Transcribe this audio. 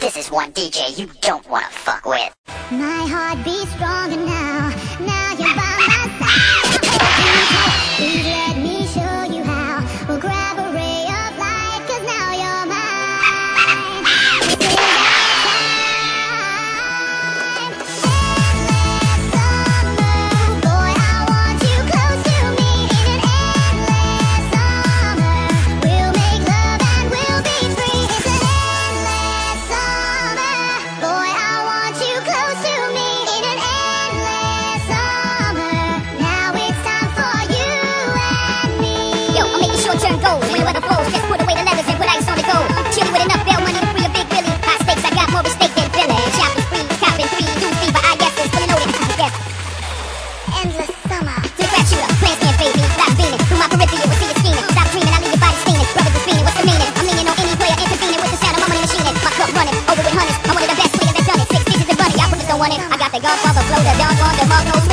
This is one DJ you don't wanna fuck with. My heart beats stronger now. they got father flow, the dog on the mark, no